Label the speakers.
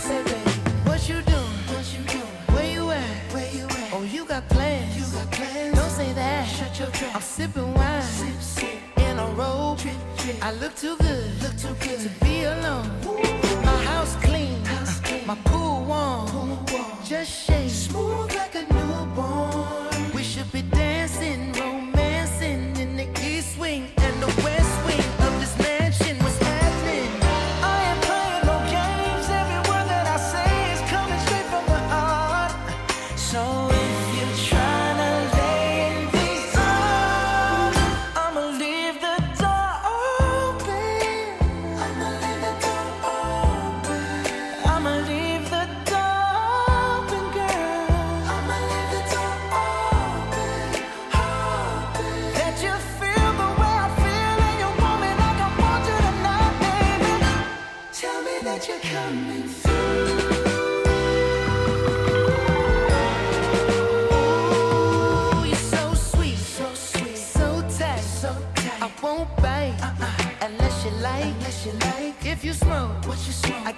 Speaker 1: Say, baby, what you doing? What you doing? Where you at? Where you at? Oh, you got plans? You got plans? Don't say that. Shut your trap. I'm sipping wine. Sip, sip. In a robe. I look too good. Look too good to be alone. My house clean. House clean. My pool warm. Pool warm. Just shake. Smooth unless you like, unless you like. If you smoke, what you smoke?